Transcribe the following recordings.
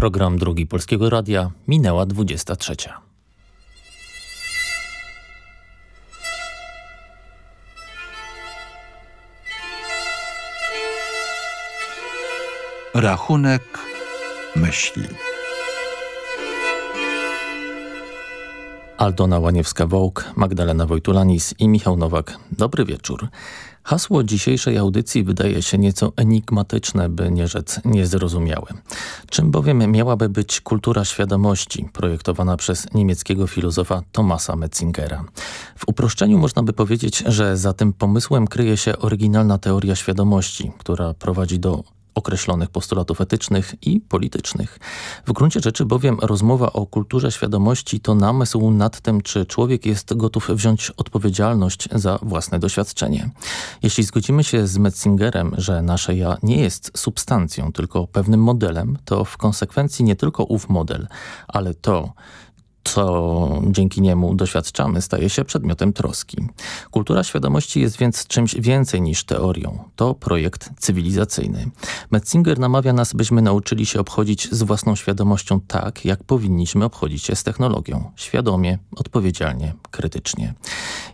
Program Drugi Polskiego Radia minęła 23. Rachunek myśli. Aldona Łaniewska-Wołk, Magdalena Wojtulanis i Michał Nowak. Dobry wieczór. Hasło dzisiejszej audycji wydaje się nieco enigmatyczne, by nie rzec niezrozumiałe. Czym bowiem miałaby być kultura świadomości, projektowana przez niemieckiego filozofa Thomasa Metzingera? W uproszczeniu można by powiedzieć, że za tym pomysłem kryje się oryginalna teoria świadomości, która prowadzi do określonych postulatów etycznych i politycznych. W gruncie rzeczy bowiem rozmowa o kulturze świadomości to namysł nad tym, czy człowiek jest gotów wziąć odpowiedzialność za własne doświadczenie. Jeśli zgodzimy się z Metzingerem, że nasze ja nie jest substancją, tylko pewnym modelem, to w konsekwencji nie tylko ów model, ale to, co dzięki niemu doświadczamy, staje się przedmiotem troski. Kultura świadomości jest więc czymś więcej niż teorią. To projekt cywilizacyjny. Metzinger namawia nas, byśmy nauczyli się obchodzić z własną świadomością tak, jak powinniśmy obchodzić się z technologią. Świadomie, odpowiedzialnie, krytycznie.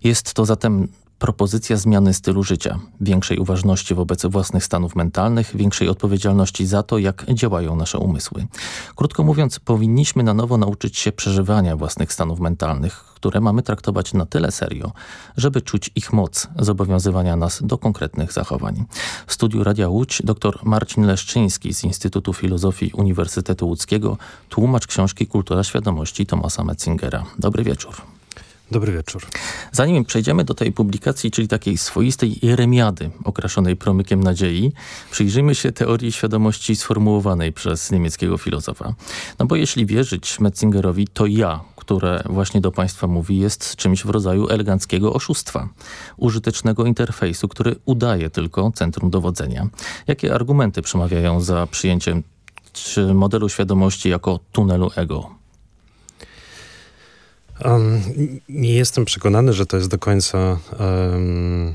Jest to zatem propozycja zmiany stylu życia, większej uważności wobec własnych stanów mentalnych, większej odpowiedzialności za to, jak działają nasze umysły. Krótko mówiąc, powinniśmy na nowo nauczyć się przeżywania własnych stanów mentalnych, które mamy traktować na tyle serio, żeby czuć ich moc zobowiązywania nas do konkretnych zachowań. W studiu Radia Łódź dr Marcin Leszczyński z Instytutu Filozofii Uniwersytetu Łódzkiego, tłumacz książki Kultura Świadomości Tomasa Metzingera. Dobry wieczór. Dobry wieczór. Zanim przejdziemy do tej publikacji, czyli takiej swoistej jeremiady okraszonej promykiem nadziei, przyjrzyjmy się teorii świadomości sformułowanej przez niemieckiego filozofa. No bo jeśli wierzyć Metzingerowi, to ja, które właśnie do Państwa mówi, jest czymś w rodzaju eleganckiego oszustwa, użytecznego interfejsu, który udaje tylko centrum dowodzenia. Jakie argumenty przemawiają za przyjęciem modelu świadomości jako tunelu ego? Um, nie jestem przekonany, że to jest do końca um,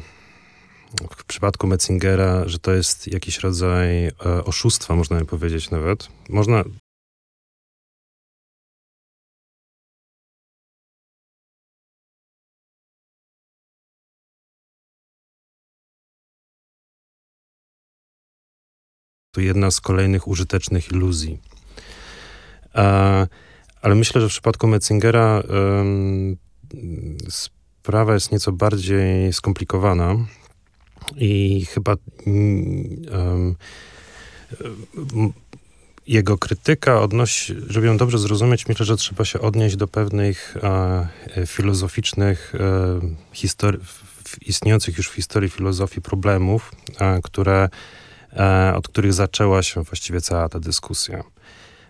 w przypadku Metzingera, że to jest jakiś rodzaj e, oszustwa, można by powiedzieć nawet. Można to jedna z kolejnych użytecznych iluzji. E, ale myślę, że w przypadku Metzingera um, sprawa jest nieco bardziej skomplikowana i chyba um, jego krytyka odnosi, żeby ją dobrze zrozumieć, myślę, że trzeba się odnieść do pewnych e, filozoficznych, e, istniejących już w historii filozofii problemów, które, e, od których zaczęła się właściwie cała ta dyskusja.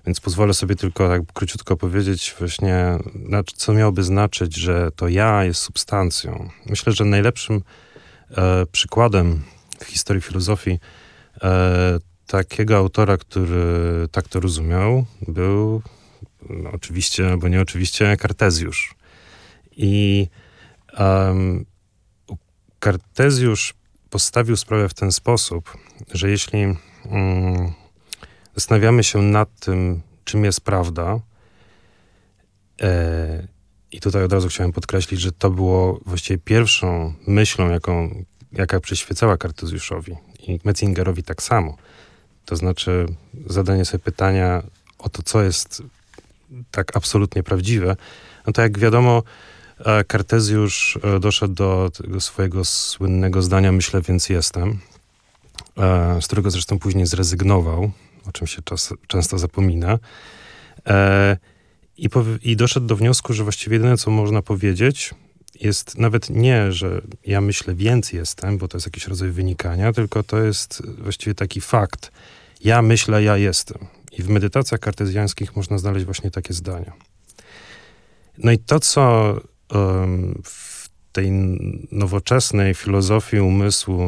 Więc pozwolę sobie tylko tak króciutko powiedzieć właśnie, co miałoby znaczyć, że to ja jest substancją. Myślę, że najlepszym e, przykładem w historii filozofii e, takiego autora, który tak to rozumiał, był no, oczywiście, albo nie oczywiście, Kartezjusz. I um, Kartezjusz postawił sprawę w ten sposób, że jeśli um, zastanawiamy się nad tym, czym jest prawda. E, I tutaj od razu chciałem podkreślić, że to było właściwie pierwszą myślą, jaką, jaka przyświecała Kartezjuszowi i Metzingerowi tak samo. To znaczy zadanie sobie pytania o to, co jest tak absolutnie prawdziwe. No to jak wiadomo, e, Kartezjusz e, doszedł do swojego słynnego zdania myślę, więc jestem, e, z którego zresztą później zrezygnował o czym się czas, często zapomina. E, i, I doszedł do wniosku, że właściwie jedyne, co można powiedzieć, jest nawet nie, że ja myślę, więc jestem, bo to jest jakiś rodzaj wynikania, tylko to jest właściwie taki fakt. Ja myślę, ja jestem. I w medytacjach kartezjańskich można znaleźć właśnie takie zdania. No i to, co um, w tej nowoczesnej filozofii umysłu,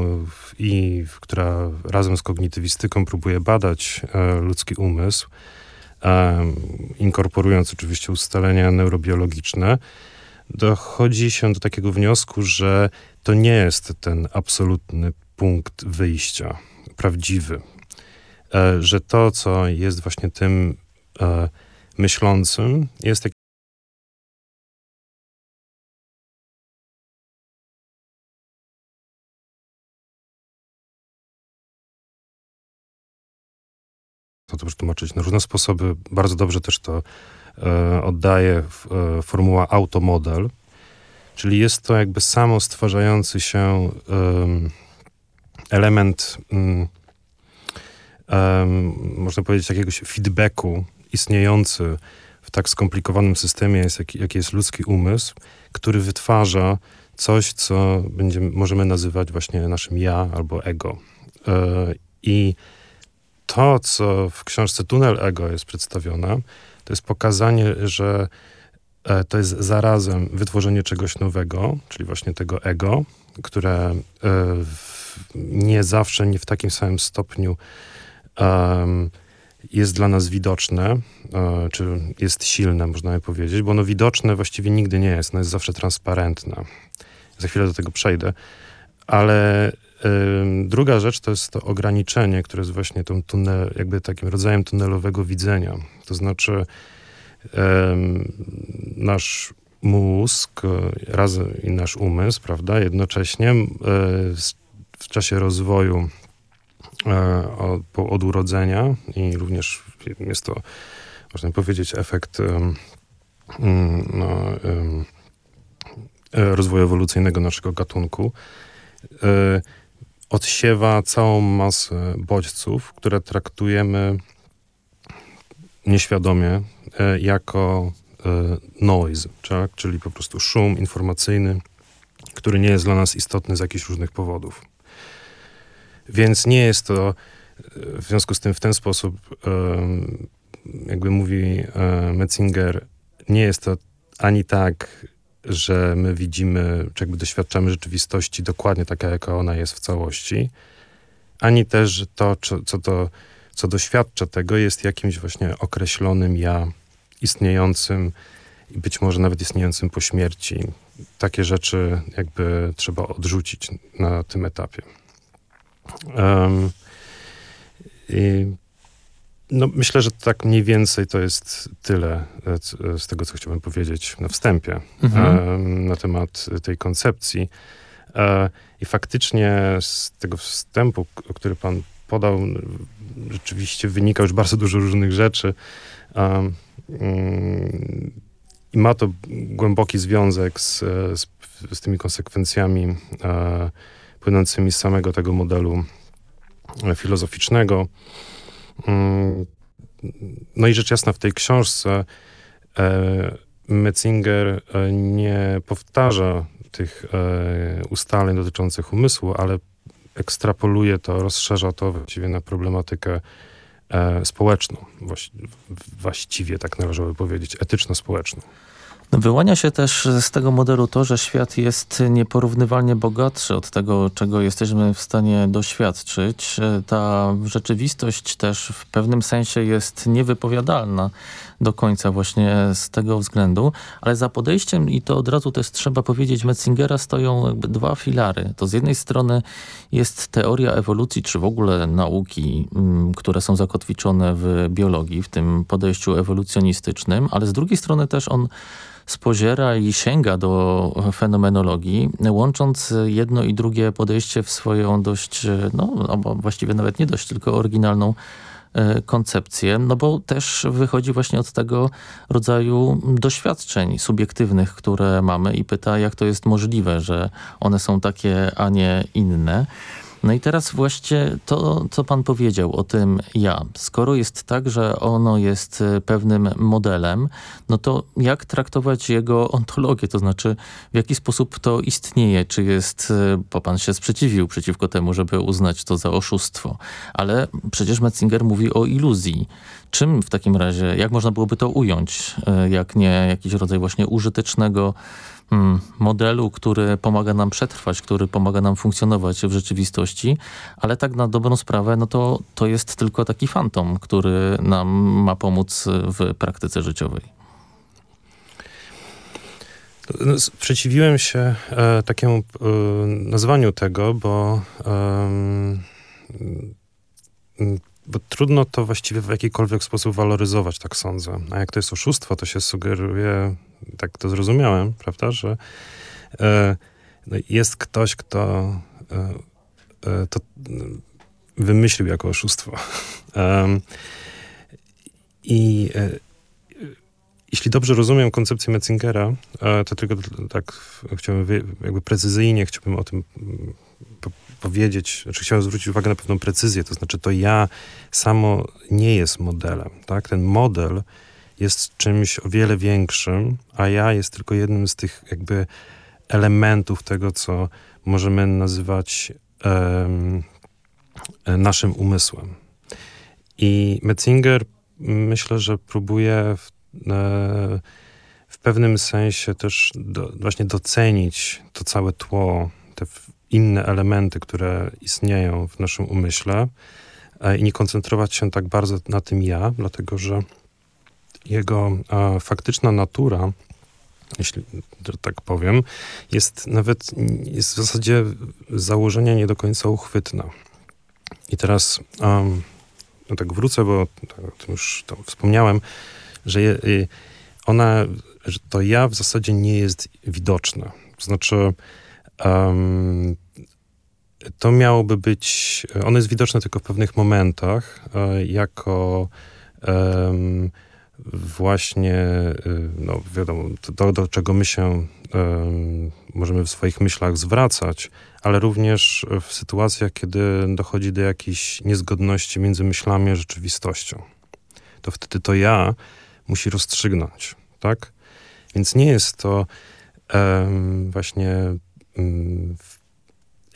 i która razem z kognitywistyką próbuje badać e, ludzki umysł, e, inkorporując oczywiście ustalenia neurobiologiczne, dochodzi się do takiego wniosku, że to nie jest ten absolutny punkt wyjścia, prawdziwy. E, że to, co jest właśnie tym myślącym jest to dobrze tłumaczyć na różne sposoby. Bardzo dobrze też to e, oddaje f, e, formuła automodel, czyli jest to jakby samo stwarzający się em, element, mm, można powiedzieć, jakiegoś feedbacku istniejący w tak skomplikowanym systemie, jest, jaki, jaki jest ludzki umysł, który wytwarza coś, co będziemy, możemy nazywać właśnie naszym ja albo ego. E, I to, co w książce Tunel Ego jest przedstawione, to jest pokazanie, że e, to jest zarazem wytworzenie czegoś nowego, czyli właśnie tego ego, które e, nie zawsze, nie w takim samym stopniu jest dla nas widoczne, e, czy jest silne, można by powiedzieć, bo ono widoczne właściwie nigdy nie jest, ono jest zawsze transparentne. Za chwilę do tego przejdę, ale Druga rzecz to jest to ograniczenie, które jest właśnie tą tunel, jakby takim rodzajem tunelowego widzenia. To znaczy nasz mózg razem i nasz umysł, prawda, jednocześnie w czasie rozwoju od urodzenia i również jest to, można powiedzieć, efekt no, rozwoju ewolucyjnego naszego gatunku e, odsiewa całą masę bodźców, które traktujemy nieświadomie e, jako e, noise, tak? czyli po prostu szum informacyjny, który nie jest dla nas istotny z jakichś różnych powodów. Więc nie jest to e, w związku z tym w ten sposób, jakby mówi Metzinger, nie jest to ani tak że my widzimy, czy jakby doświadczamy rzeczywistości dokładnie taka, jaka ona jest w całości, ani też to, co, to, co doświadcza tego, jest jakimś właśnie określonym ja istniejącym i być może nawet istniejącym po śmierci. Takie rzeczy jakby trzeba odrzucić na tym etapie. Um, i no, myślę, że tak mniej więcej to jest tyle e, z tego, co chciałbym powiedzieć na wstępie mhm. na temat tej koncepcji. E, I faktycznie z tego wstępu, który pan podał, rzeczywiście wynika już bardzo dużo różnych rzeczy. Mm, I ma to głęboki związek z, z, z tymi konsekwencjami e, płynącymi z samego tego modelu filozoficznego. Mm, no i rzecz jasna w tej książce e, Metzinger e, nie powtarza tych e, ustaleń dotyczących umysłu, ale ekstrapoluje to, rozszerza to właściwie na problematykę społeczną. Właściwie tak należałoby powiedzieć, etyczno-społeczną. Wyłania się też z tego modelu to, że świat jest nieporównywalnie bogatszy od tego, czego jesteśmy w stanie doświadczyć. Ta rzeczywistość też w pewnym sensie jest niewypowiadalna do końca właśnie z tego względu, ale za podejściem, i to od razu też trzeba powiedzieć, Metzingera stoją dwa filary. To z jednej strony jest teoria ewolucji, czy w ogóle nauki, mm, które są zakotwiczone w biologii, w tym podejściu ewolucjonistycznym, ale z drugiej strony też on spoziera i sięga do fenomenologii, łącząc jedno i drugie podejście w swoją dość, no właściwie nawet nie dość, tylko oryginalną e, koncepcję, no bo też wychodzi właśnie od tego rodzaju doświadczeń subiektywnych, które mamy i pyta, jak to jest możliwe, że one są takie, a nie inne. No i teraz właśnie to, co pan powiedział o tym ja. Skoro jest tak, że ono jest e, pewnym modelem, no to jak traktować jego ontologię? To znaczy, w jaki sposób to istnieje? Czy jest, e, bo pan się sprzeciwił przeciwko temu, żeby uznać to za oszustwo. Ale przecież Metzinger mówi o iluzji. Czym w takim razie, jak można byłoby to ująć, e, jak nie jakiś rodzaj właśnie użytecznego modelu, który pomaga nam przetrwać, który pomaga nam funkcjonować w rzeczywistości, ale tak na dobrą sprawę, no to, to jest tylko taki fantom, który nam ma pomóc w praktyce życiowej. No, sprzeciwiłem się e, takiemu e, nazwaniu tego, bo e, bo trudno to właściwie w jakikolwiek sposób waloryzować, tak sądzę. A jak to jest oszustwo, to się sugeruje, tak to zrozumiałem, prawda, że e, no jest ktoś, kto e, e, to wymyślił jako oszustwo. I e, jeśli dobrze rozumiem koncepcję Metzingera, e, to tylko tak chciałbym jakby precyzyjnie chciałbym o tym mm, powiedzieć, znaczy chciałem zwrócić uwagę na pewną precyzję, to znaczy to ja samo nie jest modelem, tak? Ten model jest czymś o wiele większym, a ja jest tylko jednym z tych jakby elementów tego, co możemy nazywać um, naszym umysłem. I Metzinger myślę, że próbuje w, e, w pewnym sensie też do, właśnie docenić to całe tło, inne elementy, które istnieją w naszym umyśle e, i nie koncentrować się tak bardzo na tym ja, dlatego że jego a, faktyczna natura, jeśli tak powiem, jest nawet jest w zasadzie założenia nie do końca uchwytna. I teraz um, no tak wrócę, bo to już to wspomniałem, że je, y, ona, że to ja w zasadzie nie jest widoczne. To znaczy, um, to miałoby być, ono jest widoczne tylko w pewnych momentach, e, jako um, właśnie, y, no wiadomo, to, do czego my się um, możemy w swoich myślach zwracać, ale również w sytuacjach, kiedy dochodzi do jakichś niezgodności między myślami a rzeczywistością. To wtedy to ja musi rozstrzygnąć, tak? Więc nie jest to um, właśnie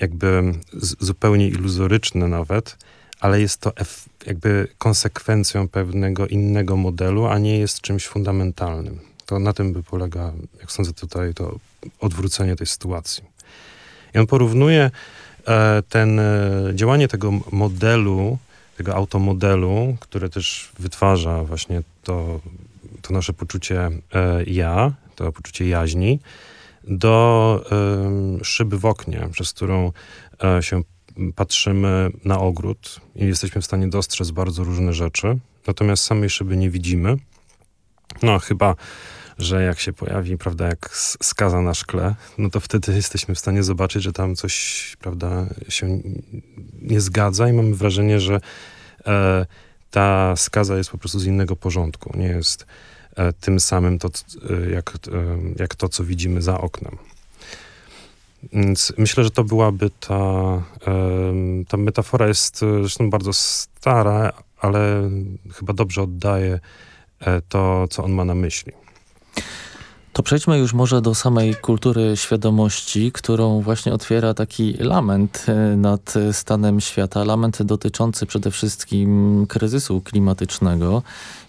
jakby zupełnie iluzoryczne nawet, ale jest to jakby konsekwencją pewnego innego modelu, a nie jest czymś fundamentalnym. To na tym by polega, jak sądzę tutaj, to odwrócenie tej sytuacji. I on porównuje e, ten, e, działanie tego modelu, tego automodelu, które też wytwarza właśnie to, to nasze poczucie e, ja, to poczucie jaźni, do szyby w oknie, przez którą się patrzymy na ogród i jesteśmy w stanie dostrzec bardzo różne rzeczy, natomiast samej szyby nie widzimy. No, chyba że jak się pojawi, prawda, jak skaza na szkle, no to wtedy jesteśmy w stanie zobaczyć, że tam coś, prawda, się nie zgadza i mamy wrażenie, że e, ta skaza jest po prostu z innego porządku, nie jest e, tym samym to, e, jak, e, jak to, co widzimy za oknem. Więc myślę, że to byłaby ta, e, ta metafora jest e, zresztą bardzo stara, ale chyba dobrze oddaje to, co on ma na myśli. To przejdźmy już może do samej kultury świadomości, którą właśnie otwiera taki lament e, nad stanem świata, lament dotyczący przede wszystkim kryzysu klimatycznego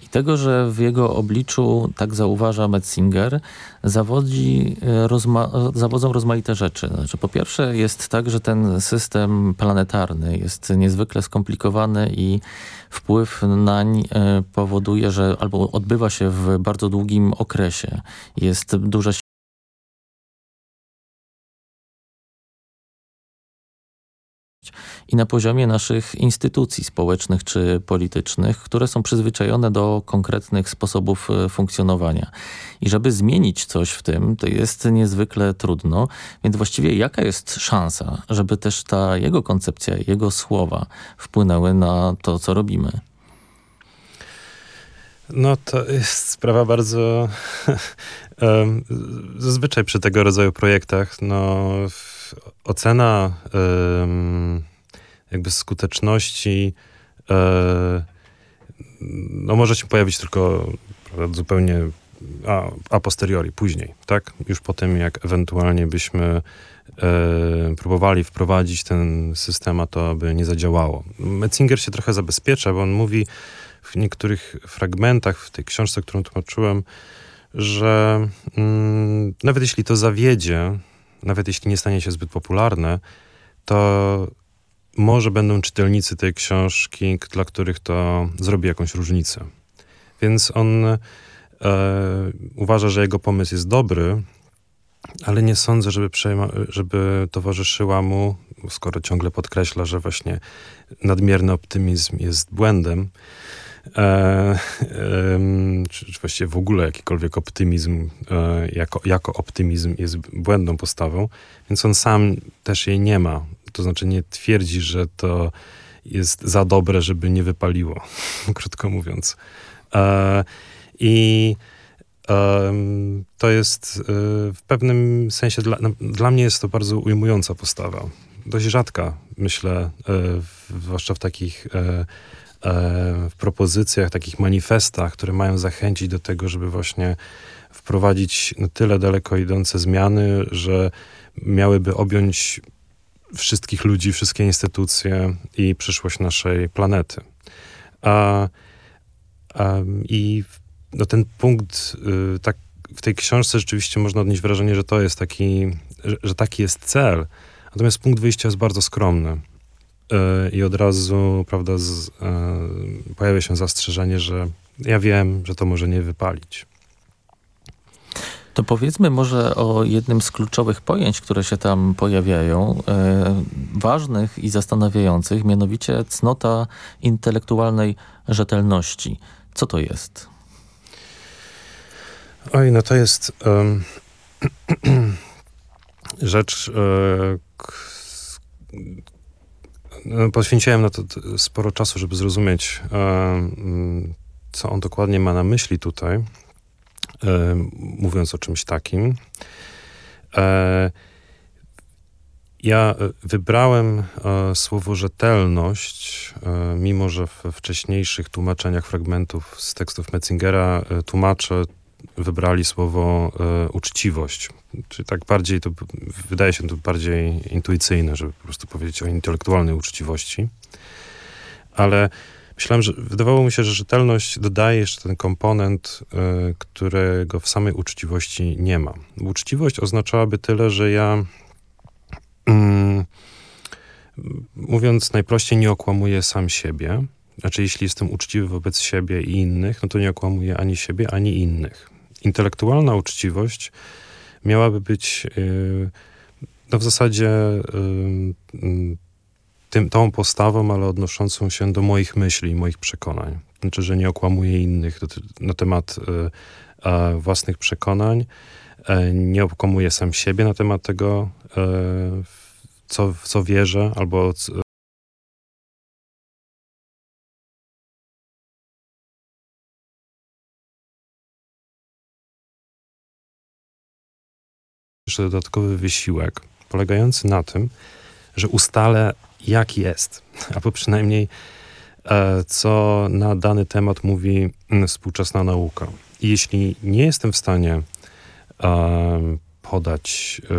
i tego, że w jego obliczu, tak zauważa Metzinger, zawodzi, e, rozma zawodzą rozmaite rzeczy. Znaczy, po pierwsze jest tak, że ten system planetarny jest niezwykle skomplikowany i wpływ nań e, powoduje, że albo odbywa się w bardzo długim okresie. Jest duża i na poziomie naszych instytucji społecznych czy politycznych, które są przyzwyczajone do konkretnych sposobów e, funkcjonowania. I żeby zmienić coś w tym, to jest niezwykle trudno, więc właściwie jaka jest szansa, żeby też ta jego koncepcja, jego słowa wpłynęły na to, co robimy? No to jest sprawa bardzo... Zazwyczaj przy tego rodzaju projektach no, ocena jakby skuteczności e, no może się pojawić tylko zupełnie a, a posteriori, później, tak? Już po tym, jak ewentualnie byśmy e, próbowali wprowadzić ten system, a to by nie zadziałało. Metzinger się trochę zabezpiecza, bo on mówi w niektórych fragmentach w tej książce, którą tłumaczyłem, że mm, nawet jeśli to zawiedzie, nawet jeśli nie stanie się zbyt popularne, to może będą czytelnicy tej książki, dla których to zrobi jakąś różnicę. Więc on e, uważa, że jego pomysł jest dobry, ale nie sądzę, żeby, przejma, żeby towarzyszyła mu skoro ciągle podkreśla, że właśnie nadmierny optymizm jest błędem, e, e, czy, czy właściwie w ogóle jakikolwiek optymizm e, jako, jako optymizm jest błędną postawą, więc on sam też jej nie ma. To znaczy nie twierdzi, że to jest za dobre, żeby nie wypaliło, krótko mówiąc. E, I to jest e, w pewnym sensie, dla, no, dla mnie jest to bardzo ujmująca postawa. Dość rzadka, myślę, e, zwłaszcza w takich w propozycjach, takich manifestach, które mają zachęcić do tego, żeby właśnie wprowadzić na tyle daleko idące zmiany, że miałyby objąć wszystkich ludzi, wszystkie instytucje i przyszłość naszej planety. A, a, I no, ten punkt, y, tak, w tej książce rzeczywiście można odnieść wrażenie, że to jest taki, że, że taki jest cel. Natomiast punkt wyjścia jest bardzo skromny. Y, I od razu, prawda, z, y, pojawia się zastrzeżenie, że ja wiem, że to może nie wypalić. To powiedzmy może o jednym z kluczowych pojęć, które się tam pojawiają, e, ważnych i zastanawiających, mianowicie cnota intelektualnej rzetelności. Co to jest? Oj, no to jest um, rzecz. No, poświęciłem na to sporo czasu, żeby zrozumieć, co on dokładnie ma na myśli tutaj. E, mówiąc o czymś takim. E, ja wybrałem e, słowo rzetelność, mimo że w wcześniejszych tłumaczeniach fragmentów z tekstów Metzingera tłumacze wybrali słowo uczciwość. Czyli tak bardziej to, wydaje się to bardziej intuicyjne, żeby po prostu powiedzieć o intelektualnej uczciwości. Ale Myślałem, że wydawało mi się, że rzetelność dodaje jeszcze ten komponent, y, którego w samej uczciwości nie ma. Uczciwość oznaczałaby tyle, że ja mm, mówiąc najprościej, nie okłamuję sam siebie. Znaczy, jeśli jestem uczciwy wobec siebie i innych, no to nie okłamuję ani siebie, ani innych. Intelektualna uczciwość miałaby być yy, no w zasadzie yy, tym, tą postawą, ale odnoszącą się do moich myśli, moich przekonań. Znaczy, że nie okłamuję innych na temat y, własnych przekonań, y, nie okłamuję sam siebie na temat tego, y, co, w co wierzę, albo jeszcze dodatkowy wysiłek polegający na tym, że ustalę jak jest, albo przynajmniej e, co na dany temat mówi mm, współczesna nauka. Jeśli nie jestem w stanie e, podać e,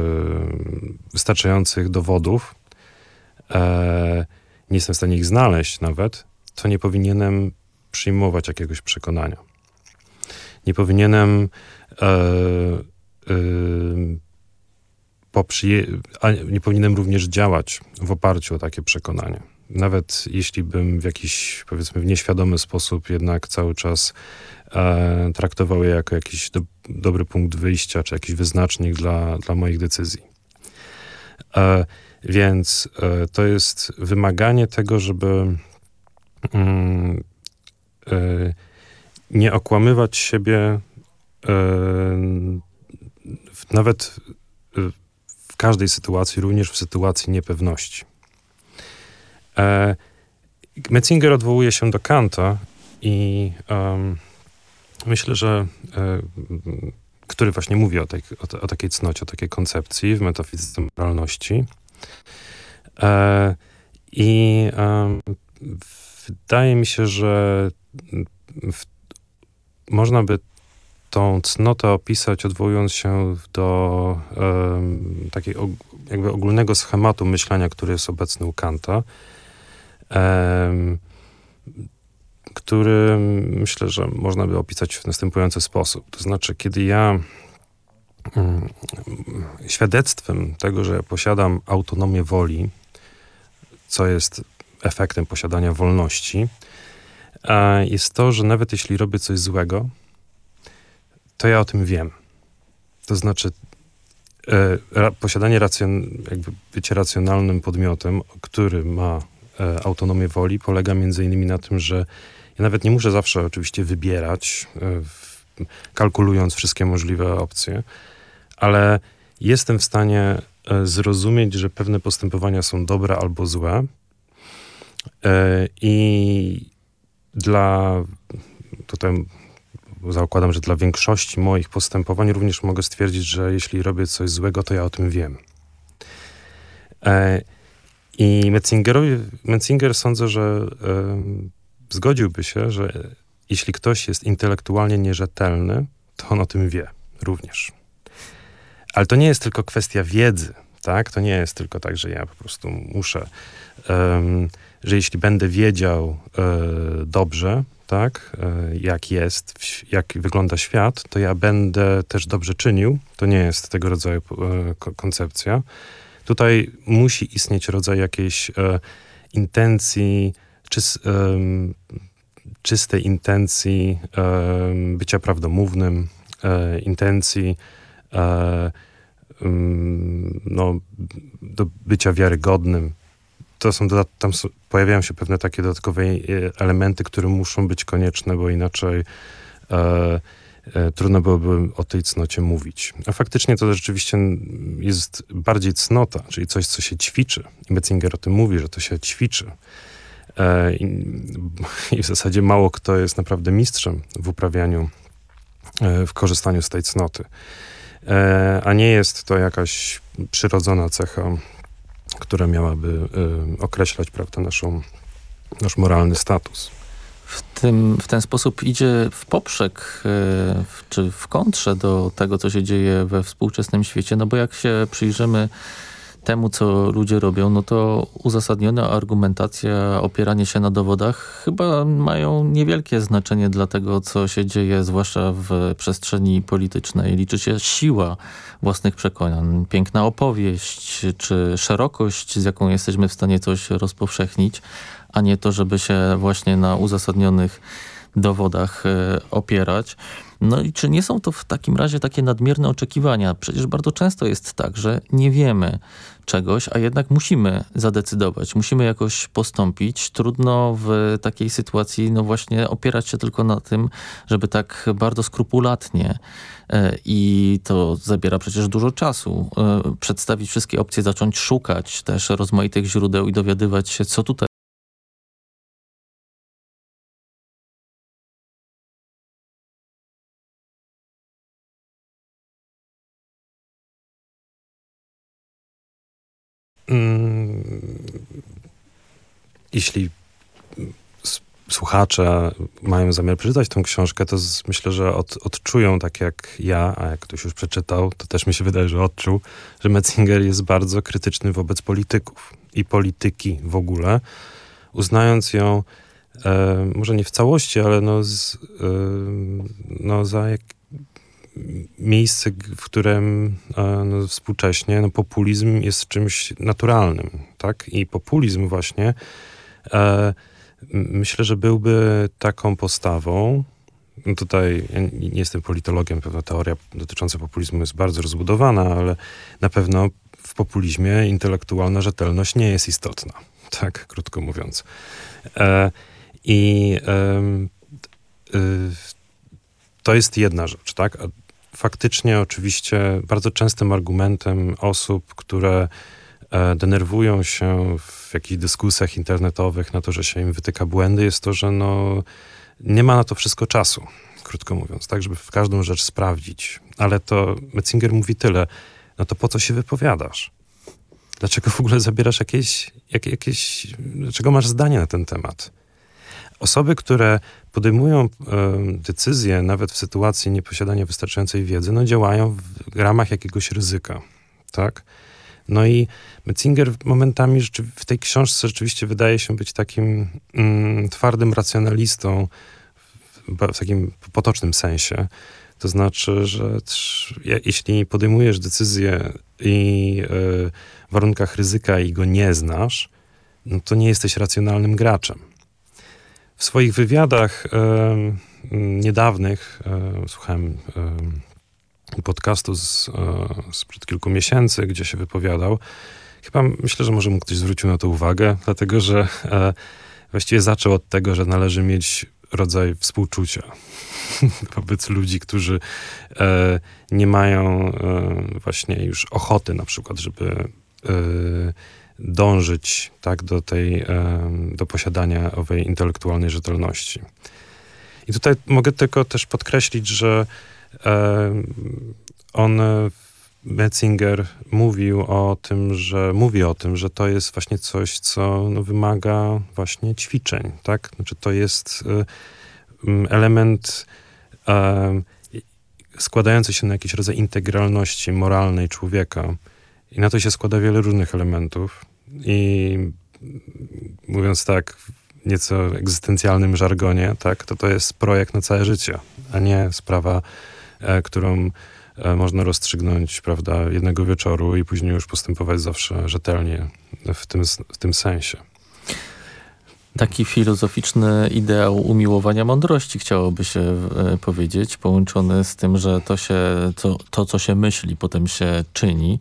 wystarczających dowodów, nie jestem w stanie ich znaleźć nawet, to nie powinienem przyjmować jakiegoś przekonania. Nie powinienem po a nie powinienem również działać w oparciu o takie przekonanie. Nawet jeśli bym w jakiś, powiedzmy, w nieświadomy sposób jednak cały czas e, traktował je jako jakiś do, dobry punkt wyjścia, czy jakiś wyznacznik dla, dla moich decyzji. E, więc e, to jest wymaganie tego, żeby mm, e, nie okłamywać siebie e, nawet każdej sytuacji, również w sytuacji niepewności. E, Metzinger odwołuje się do Kanta i um, myślę, że e, który właśnie mówi o, tej, o, o, takiej cnocie, o takiej koncepcji w metafizyce moralności. E, I wydaje mi się, że w, można by tą cnotę opisać, odwołując się do um, takiego jakby ogólnego schematu myślenia, który jest obecny u Kanta, um, który myślę, że można by opisać w następujący sposób. To znaczy, kiedy ja um, świadectwem tego, że posiadam autonomię woli, co jest efektem posiadania wolności, jest to, że nawet jeśli robię coś złego, to ja o tym wiem. To znaczy, e, ra, posiadanie racjon, jakby bycie racjonalnym podmiotem, który ma e, autonomię woli, polega między innymi na tym, że ja nawet nie muszę zawsze oczywiście wybierać, e, w, kalkulując wszystkie możliwe opcje, ale jestem w stanie e, zrozumieć, że pewne postępowania są dobre albo złe. E, I dla tutaj zakładam, że dla większości moich postępowań również mogę stwierdzić, że jeśli robię coś złego, to ja o tym wiem. E, I Metzinger sądzę, że zgodziłby się, że jeśli ktoś jest intelektualnie nierzetelny, to on o tym wie również. Ale to nie jest tylko kwestia wiedzy, tak? To nie jest tylko tak, że ja po prostu muszę, um, że jeśli będę wiedział e, dobrze, tak, e, jak jest, jak wygląda świat, to ja będę też dobrze czynił. To nie jest tego rodzaju e, koncepcja. Tutaj musi istnieć rodzaj jakiejś e, intencji, czy, czystej intencji bycia prawdomównym, intencji no, do bycia wiarygodnym. To są, tam są, pojawiają się pewne takie dodatkowe e, elementy, które muszą być konieczne, bo inaczej e, e, trudno byłoby o tej cnocie mówić. A faktycznie to rzeczywiście jest bardziej cnota, czyli coś, co się ćwiczy. I o tym mówi, że to się ćwiczy. E, i, I w zasadzie mało kto jest naprawdę mistrzem w uprawianiu, e, w korzystaniu z tej cnoty. E, a nie jest to jakaś przyrodzona cecha, która miałaby określać prawda, naszą, nasz moralny status. W, tym, w ten sposób idzie w poprzek, czy w kontrze do tego, co się dzieje we współczesnym świecie, no bo jak się przyjrzymy temu, co ludzie robią, no to uzasadniona argumentacja, opieranie się na dowodach chyba mają niewielkie znaczenie dla tego, co się dzieje, zwłaszcza w przestrzeni politycznej. Liczy się siła własnych przekonań, piękna opowieść, czy szerokość, z jaką jesteśmy w stanie coś rozpowszechnić, a nie to, żeby się właśnie na uzasadnionych dowodach e, opierać. No i czy nie są to w takim razie takie nadmierne oczekiwania? Przecież bardzo często jest tak, że nie wiemy czegoś, a jednak musimy zadecydować, musimy jakoś postąpić. Trudno w takiej sytuacji no właśnie opierać się tylko na tym, żeby tak bardzo skrupulatnie e, i to zabiera przecież dużo czasu, e, przedstawić wszystkie opcje, zacząć szukać też rozmaitych źródeł i dowiadywać się, co tutaj jeśli słuchacze mają zamiar przeczytać tą książkę, to z, myślę, że od, odczują tak jak ja, a jak ktoś już przeczytał, to też mi się wydaje, że odczuł, że Metzinger jest bardzo krytyczny wobec polityków i polityki w ogóle, uznając ją e, może nie w całości, ale no, z, e, no za jak, miejsce, w którym e, no, współcześnie no, populizm jest czymś naturalnym, tak? I populizm właśnie myślę, że byłby taką postawą, no tutaj ja nie jestem politologiem, pewna teoria dotycząca populizmu jest bardzo rozbudowana, ale na pewno w populizmie intelektualna rzetelność nie jest istotna, tak krótko mówiąc. E, I e, to jest jedna rzecz, tak? Faktycznie oczywiście bardzo częstym argumentem osób, które e, denerwują się w jakichś dyskusjach internetowych na to, że się im wytyka błędy, jest to, że no, nie ma na to wszystko czasu, krótko mówiąc, tak, żeby w każdą rzecz sprawdzić. Ale to Metzinger mówi tyle, no to po co się wypowiadasz? Dlaczego w ogóle zabierasz jakieś, jak, jakieś dlaczego masz zdanie na ten temat? Osoby, które podejmują e, decyzje, nawet w sytuacji nieposiadania wystarczającej wiedzy, no działają w ramach jakiegoś ryzyka, tak? No i Metzinger momentami w tej książce rzeczywiście wydaje się być takim mm, twardym racjonalistą w, takim potocznym sensie. To znaczy, że jeśli podejmujesz decyzję i y, w warunkach ryzyka i go nie znasz, no to nie jesteś racjonalnym graczem. W swoich wywiadach e, niedawnych e, słuchałem podcastu z, e, sprzed kilku miesięcy, gdzie się wypowiadał. Chyba myślę, że może mu ktoś zwrócił na to uwagę, dlatego że e, właściwie zaczął od tego, że należy mieć rodzaj współczucia wobec ludzi, którzy e, nie mają e, właśnie już ochoty na przykład, żeby e, dążyć tak, do tej, e, do posiadania owej intelektualnej rzetelności. I tutaj mogę tylko też podkreślić, że on, e, Metzinger, mówił o tym, że mówi o tym, że to jest właśnie coś, co no, wymaga właśnie ćwiczeń, tak? Znaczy to jest e, element składający się na jakiś rodzaj integralności moralnej człowieka. I na to się składa wiele różnych elementów. I mówiąc tak, nieco egzystencjalnym żargonie, tak, to to jest projekt na całe życie, a nie sprawa, którą e, można rozstrzygnąć, prawda, jednego wieczoru i później już postępować zawsze rzetelnie w tym, w tym sensie. Taki filozoficzny ideał umiłowania mądrości, chciałoby się e, powiedzieć, połączony z tym, że to, się, to, to, co się myśli, potem się czyni.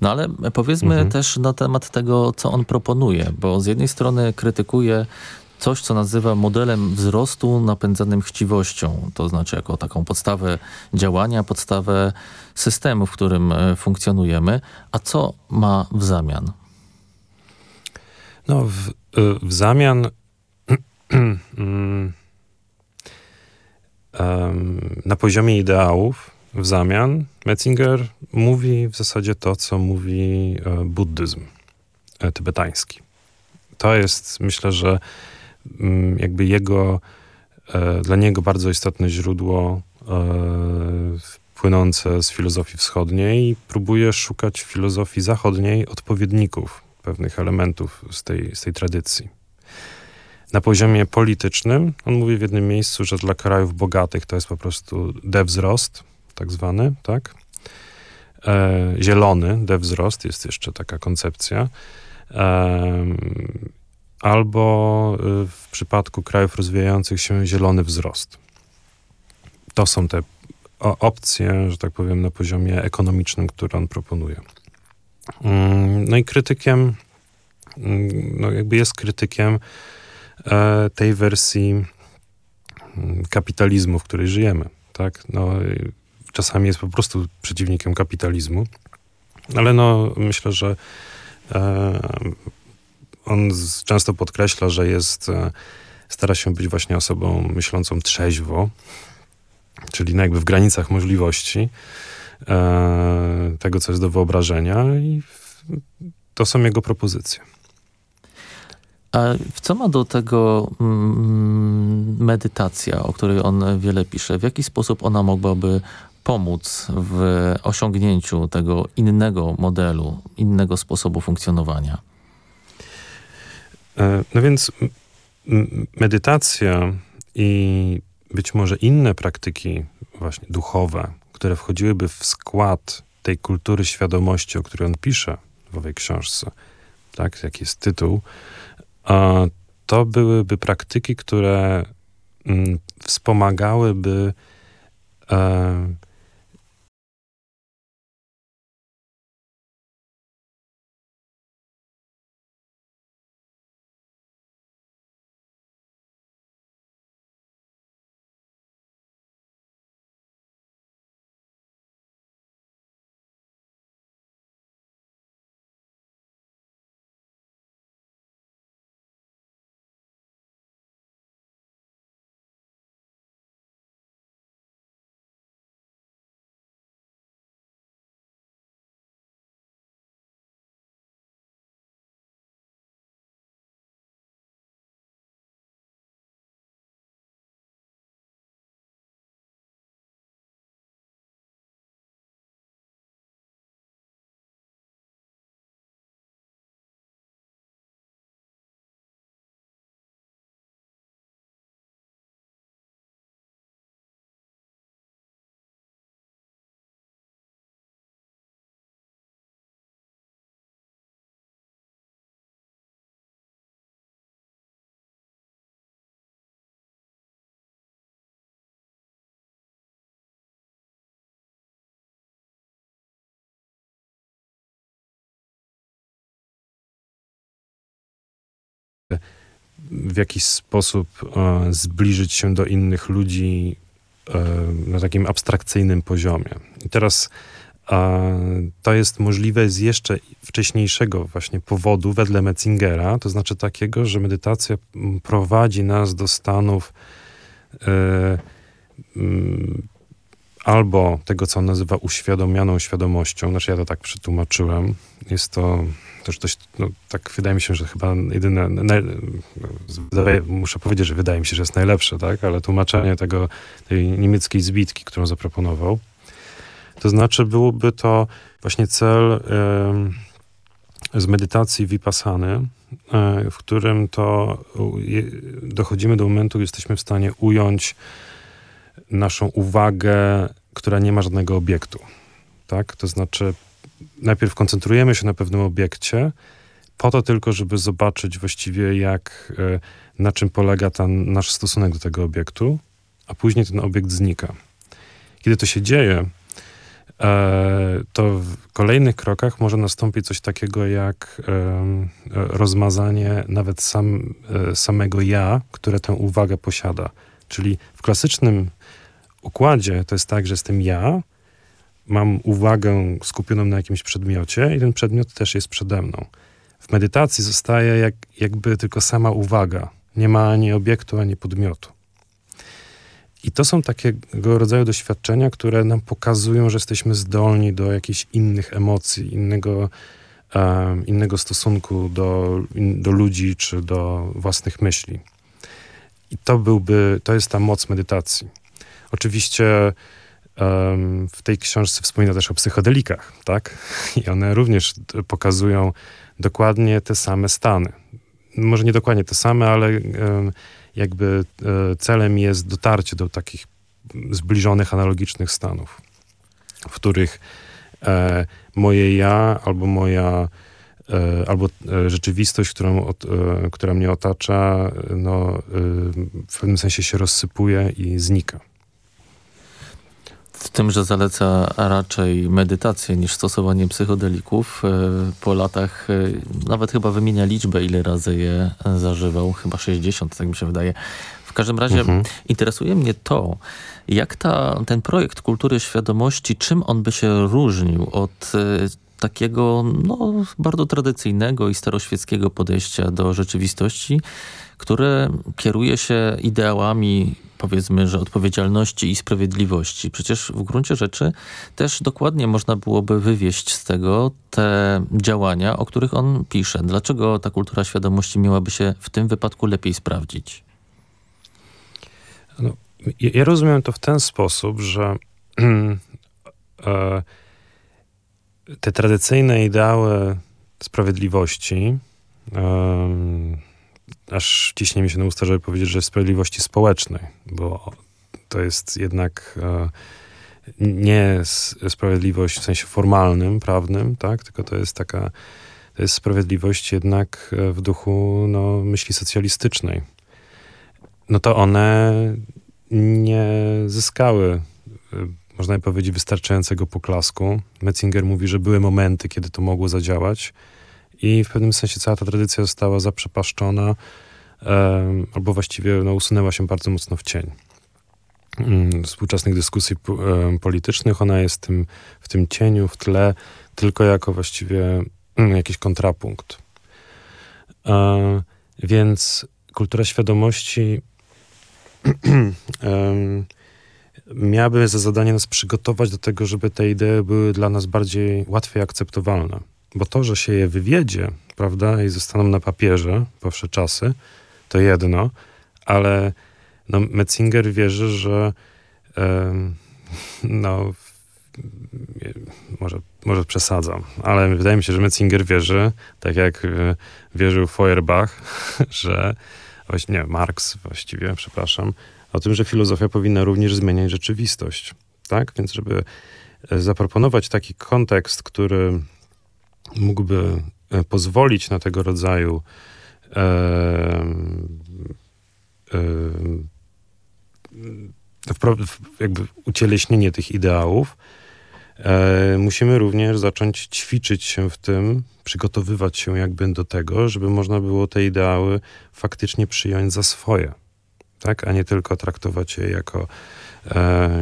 No ale powiedzmy Mhm. też na temat tego, co on proponuje, bo z jednej strony krytykuje coś, co nazywa modelem wzrostu napędzanym chciwością, to znaczy jako taką podstawę działania, podstawę systemu, w którym e, funkcjonujemy. A co ma w zamian? No, w, y, w zamian mm, na poziomie ideałów, w zamian Metzinger mówi w zasadzie to, co mówi e, buddyzm e, tybetański. To jest, myślę, że jakby jego, e, dla niego bardzo istotne źródło e, płynące z filozofii wschodniej i próbuje szukać w filozofii zachodniej odpowiedników pewnych elementów z tej, z tej tradycji. Na poziomie politycznym, on mówi w jednym miejscu, że dla krajów bogatych to jest po prostu dewzrost, tak zwany, tak? E, zielony dewzrost, jest jeszcze taka koncepcja. E, albo y, w przypadku krajów rozwijających się zielony wzrost. To są te opcje, że tak powiem, na poziomie ekonomicznym, które on proponuje. Mm, No i krytykiem, mm, no jakby jest krytykiem e, tej wersji mm, kapitalizmu, w której żyjemy, tak? No, i czasami jest po prostu przeciwnikiem kapitalizmu, ale no myślę, że e, on często podkreśla, że jest, e, stara się być właśnie osobą myślącą trzeźwo, czyli no jakby w granicach możliwości e, tego, co jest do wyobrażenia i to są jego propozycje. A co ma do tego mm, medytacja, o której on wiele pisze? W jaki sposób ona mogłaby pomóc w osiągnięciu tego innego modelu, innego sposobu funkcjonowania? E, No więc medytacja i być może inne praktyki właśnie duchowe, które wchodziłyby w skład tej kultury świadomości, o której on pisze w owej książce, tak, jaki jest tytuł, to byłyby praktyki, które wspomagałyby w jakiś sposób e, zbliżyć się do innych ludzi e, na takim abstrakcyjnym poziomie. I teraz to jest możliwe z jeszcze wcześniejszego właśnie powodu wedle Metzingera, to znaczy takiego, że medytacja prowadzi nas do stanów e, albo tego, co on nazywa uświadomioną świadomością, znaczy ja to tak przetłumaczyłem, jest to też dość, no, tak wydaje mi się, że chyba jedyne, naj, muszę powiedzieć, że wydaje mi się, że jest najlepsze, tak, ale tłumaczenie tego, tej niemieckiej zbitki, którą zaproponował, to znaczy byłoby to właśnie cel z medytacji vipassany, e, w którym to dochodzimy do momentu, gdy jesteśmy w stanie ująć naszą uwagę, która nie ma żadnego obiektu. Tak? To znaczy, najpierw koncentrujemy się na pewnym obiekcie, po to tylko, żeby zobaczyć właściwie, jak, e, na czym polega ten nasz stosunek do tego obiektu, a później ten obiekt znika. Kiedy to się dzieje, e, to w kolejnych krokach może nastąpić coś takiego jak e, rozmazanie nawet sam, samego ja, które tę uwagę posiada. Czyli w klasycznym układzie to jest tak, że jestem ja, mam uwagę skupioną na jakimś przedmiocie i ten przedmiot też jest przede mną. W medytacji zostaje jak, jakby tylko sama uwaga. Nie ma ani obiektu, ani podmiotu. I to są takiego rodzaju doświadczenia, które nam pokazują, że jesteśmy zdolni do jakichś innych emocji, innego, um, innego stosunku do, in, do ludzi czy do własnych myśli. I to byłby, to jest ta moc medytacji. Oczywiście um, w tej książce wspomina też o psychodelikach, tak? I one również pokazują dokładnie te same stany. Może nie dokładnie te same, ale um, jakby um, celem jest dotarcie do takich zbliżonych, analogicznych stanów, w których e, moje ja albo moja e, albo e, rzeczywistość, którą, która mnie otacza, no, w pewnym sensie się rozsypuje i znika w tym, że zaleca raczej medytację niż stosowanie psychodelików. E, po latach e, nawet chyba wymienia liczbę, ile razy je zażywał. Chyba 60, tak mi się wydaje. W każdym razie mhm. interesuje mnie to, jak ta, ten projekt kultury świadomości, czym on by się różnił od e, takiego no, bardzo tradycyjnego i staroświeckiego podejścia do rzeczywistości, które kieruje się ideałami powiedzmy, że odpowiedzialności i sprawiedliwości. Przecież w gruncie rzeczy też dokładnie można byłoby wywieść z tego te działania, o których on pisze. Dlaczego ta kultura świadomości miałaby się w tym wypadku lepiej sprawdzić? No, ja rozumiem to w ten sposób, że e, te tradycyjne ideały sprawiedliwości aż ciśnie mi się na usta, żeby powiedzieć, że sprawiedliwości społecznej, bo to jest jednak e, nie sprawiedliwość w sensie formalnym, prawnym, tak, tylko to jest taka, to jest sprawiedliwość jednak e, w duchu no, myśli socjalistycznej. No to one nie zyskały, e, można powiedzieć, wystarczającego poklasku. Metzinger mówi, że były momenty, kiedy to mogło zadziałać, i w pewnym sensie cała ta tradycja została zaprzepaszczona albo właściwie no, usunęła się bardzo mocno w cień mm, współczesnych dyskusji politycznych. Ona jest tym, w tym cieniu, w tle, tylko jako właściwie mm, jakiś kontrapunkt. E, więc kultura świadomości miałaby za zadanie nas przygotować do tego, żeby te idee były dla nas bardziej łatwiej akceptowalne. Bo to, że się je wywiedzie, prawda, i zostaną na papierze po wsze czasy, to jedno, ale no, Metzinger wierzy, że no, może, może przesadzam, ale wydaje mi się, że Metzinger wierzy, tak jak e, wierzył Feuerbach, że właśnie, nie, Marx właściwie, przepraszam, o tym, że filozofia powinna również zmieniać rzeczywistość. Tak? Więc żeby e, zaproponować taki kontekst, który mógłby e, pozwolić na tego rodzaju e, e, jakby ucieleśnienie tych ideałów, E, musimy również zacząć ćwiczyć się w tym, przygotowywać się jakby do tego, żeby można było te ideały faktycznie przyjąć za swoje, tak? a nie tylko traktować je jako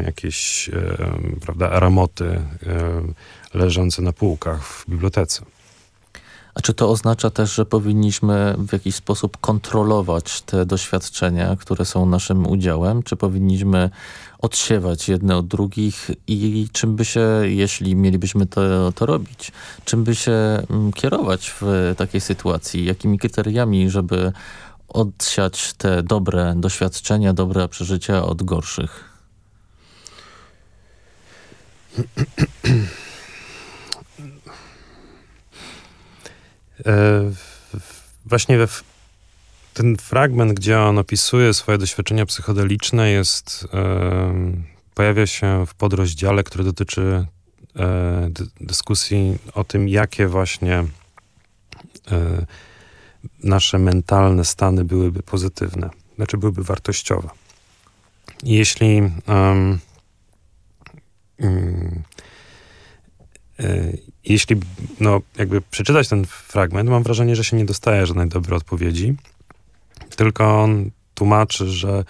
jakieś e, prawda, ramoty e, leżące na półkach w bibliotece. A czy to oznacza też, że powinniśmy w jakiś sposób kontrolować te doświadczenia, które są naszym udziałem? Czy powinniśmy odsiewać jedne od drugich i czym by się, jeśli mielibyśmy to, to robić, czym by się mm, kierować w takiej sytuacji? Jakimi kryteriami, żeby odsiać te dobre doświadczenia, dobre przeżycia od gorszych? E, właśnie we, ten fragment, gdzie on opisuje swoje doświadczenia psychodeliczne, jest, e, pojawia się w podrozdziale, który dotyczy e, dyskusji o tym, jakie właśnie nasze mentalne stany byłyby pozytywne, znaczy byłyby wartościowe. Jeśli jeśli no, jakby przeczytać ten fragment, mam wrażenie, że się nie dostaje żadnej dobrej odpowiedzi, tylko on tłumaczy, że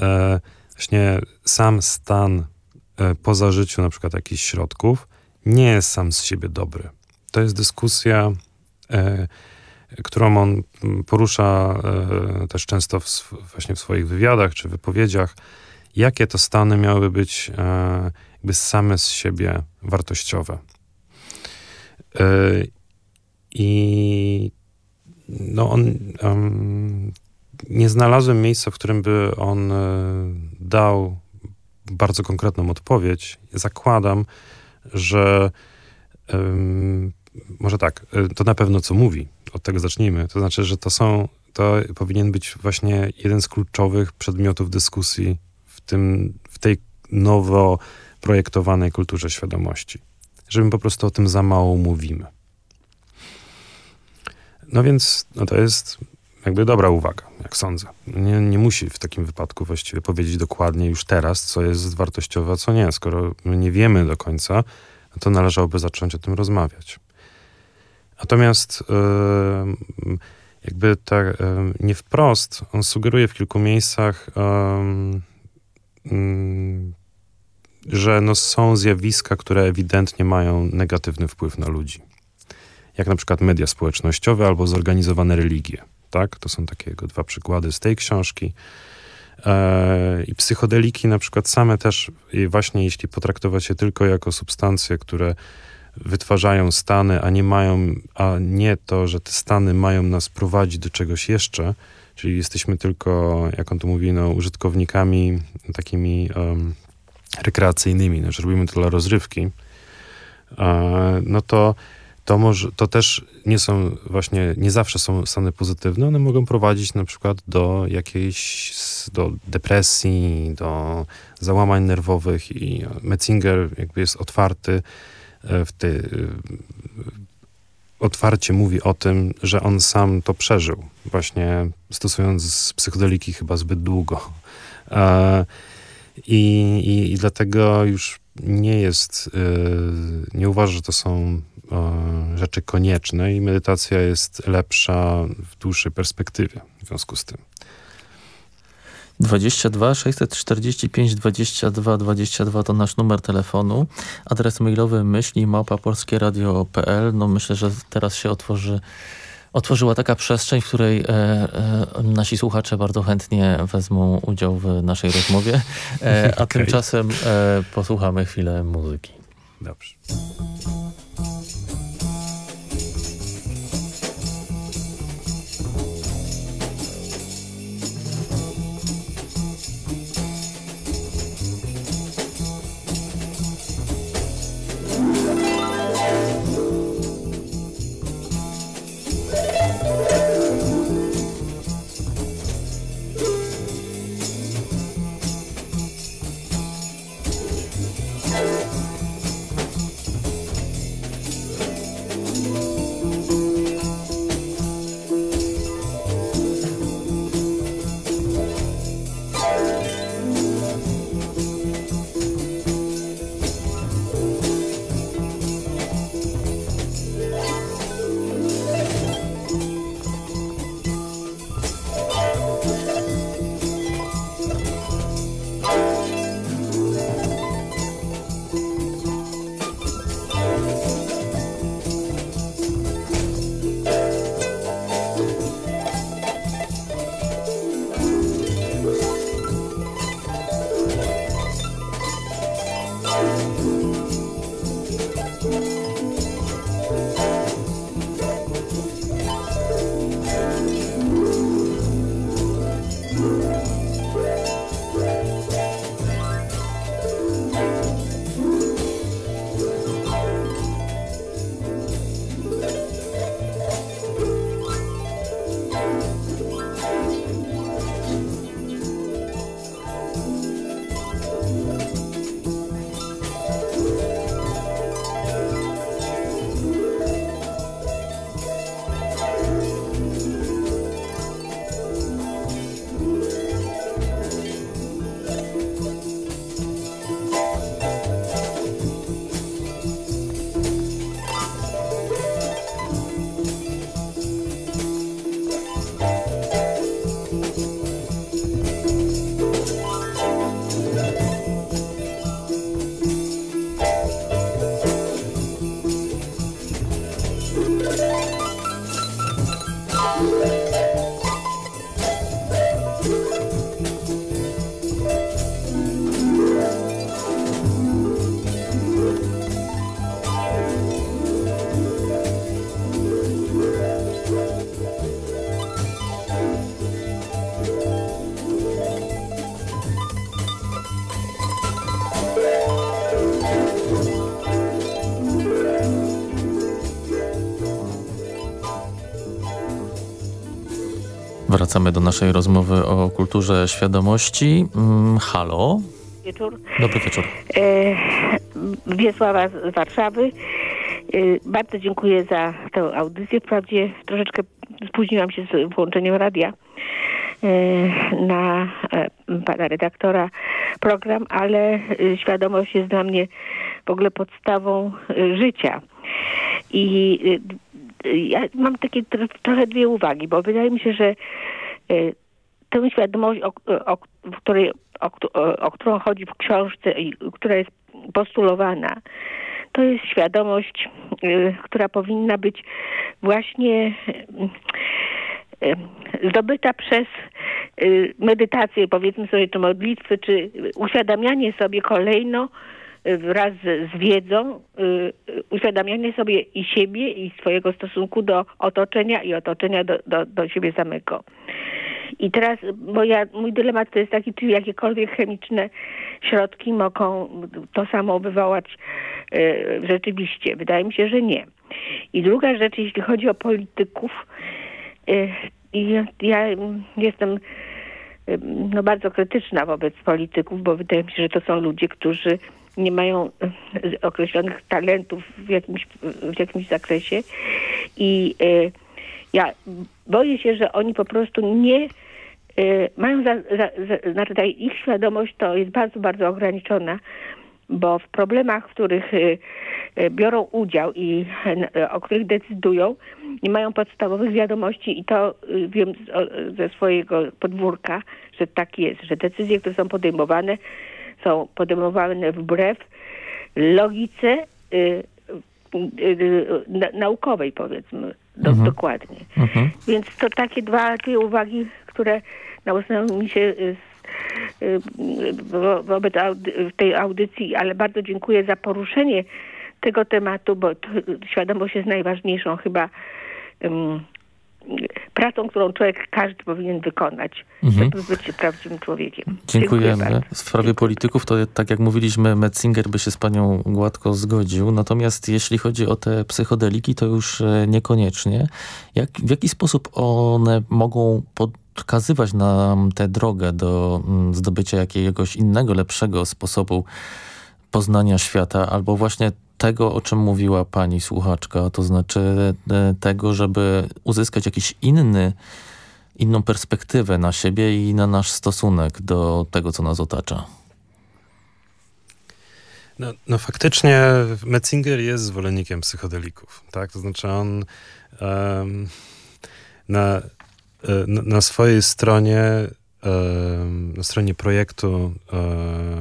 e, właśnie sam stan e, po zażyciu na przykład jakichś środków nie jest sam z siebie dobry. To jest dyskusja, e, którą on porusza e, też często w, właśnie w swoich wywiadach czy wypowiedziach, jakie to stany miały być e, jakby same z siebie wartościowe. E, I no on um, nie znalazłem miejsca, w którym by on e, dał bardzo konkretną odpowiedź. Zakładam, że um, może tak, e, to na pewno co mówi, od tego zacznijmy. To znaczy, że to są, to powinien być właśnie jeden z kluczowych przedmiotów dyskusji w tym, w tej nowo projektowanej kulturze świadomości. Że my po prostu o tym za mało mówimy. No więc no to jest jakby dobra uwaga, jak sądzę. Nie, nie musi w takim wypadku właściwie powiedzieć dokładnie już teraz, co jest wartościowe, a co nie. Skoro nie wiemy do końca, to należałoby zacząć o tym rozmawiać. Natomiast yy, jakby tak yy, nie wprost, on sugeruje w kilku miejscach yy, że no są zjawiska, które ewidentnie mają negatywny wpływ na ludzi. Jak na przykład media społecznościowe albo zorganizowane religie. Tak? To są takie dwa przykłady z tej książki. E, I psychodeliki na przykład same też, właśnie jeśli potraktować je tylko jako substancje, które wytwarzają stany, a nie mają, a nie to, że te stany mają nas prowadzić do czegoś jeszcze, czyli jesteśmy tylko, jak on tu mówi, no, użytkownikami takimi um, rekreacyjnymi, no, że robimy to dla rozrywki, no to to, może, to też nie są właśnie, nie zawsze są stany pozytywne, one mogą prowadzić na przykład do jakiejś, do depresji, do załamań nerwowych i Metzinger jakby jest otwarty e, w ty, otwarcie mówi o tym, że on sam to przeżył, właśnie stosując psychodeliki chyba zbyt długo. I, i, i dlatego już nie jest, yy, nie uważa, że to są rzeczy konieczne i medytacja jest lepsza w dłuższej perspektywie w związku z tym. 22 645 22 22 to nasz numer telefonu. Adres mailowy myśli małpa polskieradio.pl. No myślę, że teraz się otworzy otworzyła taka przestrzeń, w której e, e, nasi słuchacze bardzo chętnie wezmą udział w naszej rozmowie, e, a okay. tymczasem e, posłuchamy chwilę muzyki. Dobrze. Wracamy do naszej rozmowy o kulturze świadomości. Mm, halo. Wieczór. Dobry wieczór. E, Wiesława z Warszawy. E, bardzo dziękuję za tę audycję. Wprawdzie troszeczkę spóźniłam się z włączeniem radia e, na e, pana redaktora program, ale świadomość jest dla mnie w ogóle podstawą życia. I ja mam takie tro- trochę dwie uwagi, bo wydaje mi się, że tę świadomość, o, o, której, o, o, którą chodzi w książce i która jest postulowana, to jest świadomość, y, która powinna być właśnie y, y, zdobyta przez y, medytację, powiedzmy sobie, czy modlitwy, czy uświadamianie sobie kolejno y, wraz z, wiedzą, y, y, uświadamianie sobie i siebie, i swojego stosunku do otoczenia i otoczenia do, do, do siebie samego. I teraz moja, mój dylemat to jest taki, czy jakiekolwiek chemiczne środki mogą to samo wywołać e, rzeczywiście. Wydaje mi się, że nie. I druga rzecz, jeśli chodzi o polityków, i ja, ja jestem e, no, bardzo krytyczna wobec polityków, bo wydaje mi się, że to są ludzie, którzy nie mają określonych talentów w jakimś, w jakimś zakresie i e, ja boję się, że oni po prostu nie e, mają, za, za, za, znaczy ta ich świadomość to jest bardzo, bardzo ograniczona, bo w problemach, w których e, e, biorą udział i o których decydują, nie mają podstawowych wiadomości i to wiem ze swojego podwórka, że tak jest, że decyzje, które są podejmowane, są podejmowane wbrew logice na, naukowej, powiedzmy, do, Mhm. dokładnie. Mhm. Więc to takie dwa, dwie uwagi, które nasunęły mi się y, y, wo- wobec audy, w tej audycji, ale bardzo dziękuję za poruszenie tego tematu, bo to, świadomość jest najważniejszą chyba ym, pracą, którą człowiek każdy powinien wykonać, Mhm. żeby być prawdziwym człowiekiem. Dziękuję Dziękujemy. bardzo. W sprawie polityków to tak jak mówiliśmy, Metzinger by się z panią gładko zgodził. Natomiast jeśli chodzi o te psychodeliki, to już e, niekoniecznie. Jak, w jaki sposób one mogą podkazywać nam tę drogę do mm, zdobycia jakiegoś innego, lepszego sposobu poznania świata, albo właśnie tego, o czym mówiła pani słuchaczka, to znaczy e, tego, żeby uzyskać jakiś inny inną perspektywę na siebie i na nasz stosunek do tego, co nas otacza. No, no faktycznie Metzinger jest zwolennikiem psychodelików, tak? To znaczy on em, na, na, swojej stronie, na stronie projektu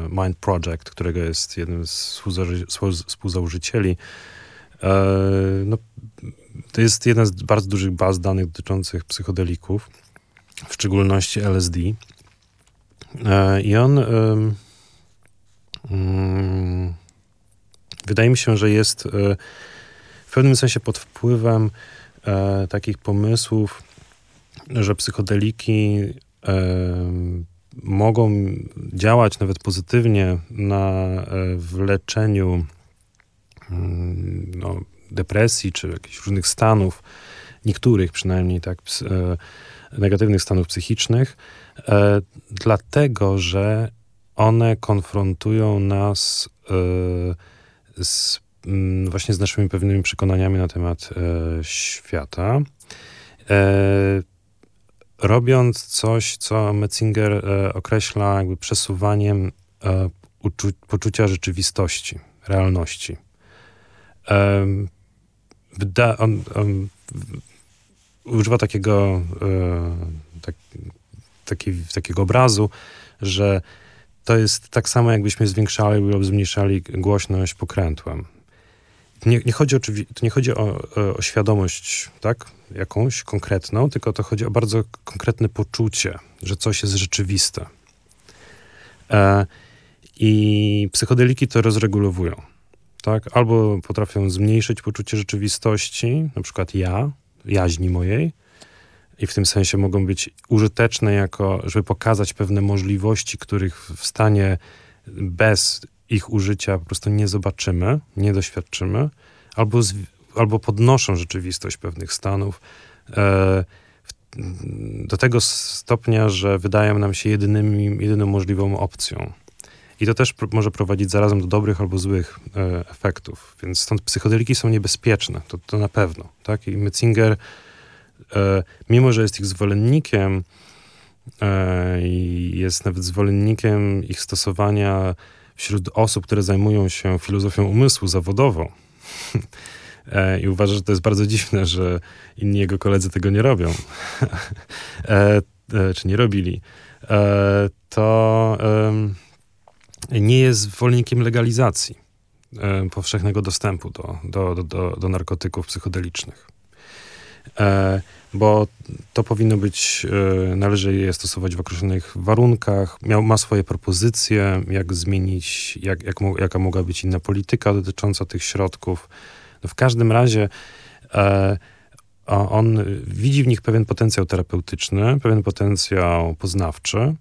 Mind Project, którego jest jednym z współzałożycieli, no, to jest jedna z bardzo dużych baz danych dotyczących psychodelików, w szczególności LSD. E, I on Mm, Wydaje mi się, że jest e, w pewnym sensie pod wpływem e, takich pomysłów, że psychodeliki mogą działać nawet pozytywnie na, e, w leczeniu mm, no, depresji czy jakichś różnych stanów, niektórych przynajmniej tak, e, negatywnych stanów psychicznych, e, dlatego że one konfrontują nas z, właśnie z naszymi pewnymi przekonaniami na temat świata. Robiąc coś, co Metzinger e, określa jakby przesuwaniem e, poczucia rzeczywistości, realności. On, on używa takiego, e, tak, taki, takiego obrazu, że to jest tak samo, jakbyśmy zwiększali lub zmniejszali głośność pokrętłem. Nie, nie chodzi, oczywi- nie chodzi o, o świadomość tak, jakąś konkretną, tylko to chodzi o bardzo konkretne poczucie, że coś jest rzeczywiste. E, I psychodeliki to rozregulowują. Tak? Albo potrafią zmniejszyć poczucie rzeczywistości, na przykład ja, jaźni mojej, i w tym sensie mogą być użyteczne jako, żeby pokazać pewne możliwości, których w stanie bez ich użycia po prostu nie zobaczymy, nie doświadczymy, albo, z, albo podnoszą rzeczywistość pewnych stanów, e, do tego stopnia, że wydają nam się jedynymi, jedyną możliwą opcją. I to też pr- może prowadzić zarazem do dobrych albo złych e, efektów. Więc stąd psychodeliki są niebezpieczne, to, to na pewno. Tak? I Metzinger, e, mimo że jest ich zwolennikiem e, i jest nawet zwolennikiem ich stosowania wśród osób, które zajmują się filozofią umysłu zawodowo, e, i uważa, że to jest bardzo dziwne, że inni jego koledzy tego nie robią, e, e, czy nie robili, to nie jest zwolennikiem legalizacji powszechnego dostępu do, do, do, do, do narkotyków psychodelicznych. Bo to powinno być, e, należy je stosować w określonych warunkach. Miał, ma swoje propozycje, jak zmienić, jak, jak, jaka mogła być inna polityka dotycząca tych środków. No w każdym razie e, on widzi w nich pewien potencjał terapeutyczny, pewien potencjał poznawczy,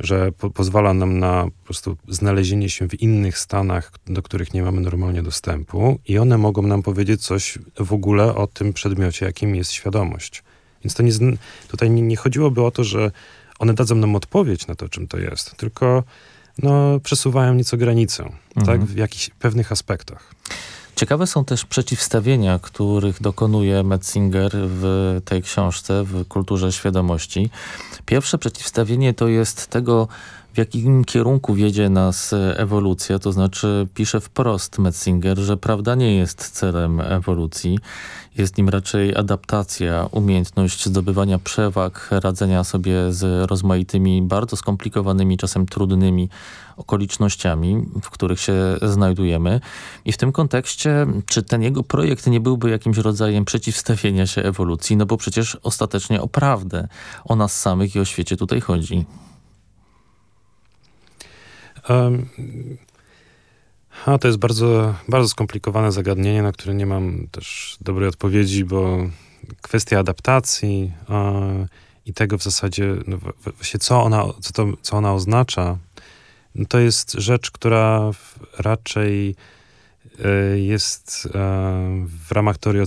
że po, pozwala nam na po prostu znalezienie się w innych stanach, do których nie mamy normalnie dostępu, i one mogą nam powiedzieć coś w ogóle o tym przedmiocie, jakim jest świadomość. Więc to nie, tutaj nie, nie chodziłoby o to, że one dadzą nam odpowiedź na to, czym to jest, tylko no, przesuwają nieco granicę, tak, w jakichś pewnych aspektach. Ciekawe są też przeciwstawienia, których dokonuje Metzinger w tej książce, w kulturze świadomości. Pierwsze przeciwstawienie to jest tego, w jakim kierunku wiedzie nas ewolucja, to znaczy pisze wprost Metzinger, że prawda nie jest celem ewolucji, jest nim raczej adaptacja, umiejętność zdobywania przewag, radzenia sobie z rozmaitymi, bardzo skomplikowanymi, czasem trudnymi okolicznościami, w których się znajdujemy. I w tym kontekście, czy ten jego projekt nie byłby jakimś rodzajem przeciwstawienia się ewolucji, no bo przecież ostatecznie o prawdę, o nas samych i o świecie tutaj chodzi. A, to jest bardzo, bardzo skomplikowane zagadnienie, na które nie mam też dobrej odpowiedzi, bo kwestia adaptacji i tego w zasadzie, no, właśnie co ona, co, to, co ona oznacza, no, to jest rzecz, która raczej e, jest e, w ramach teorii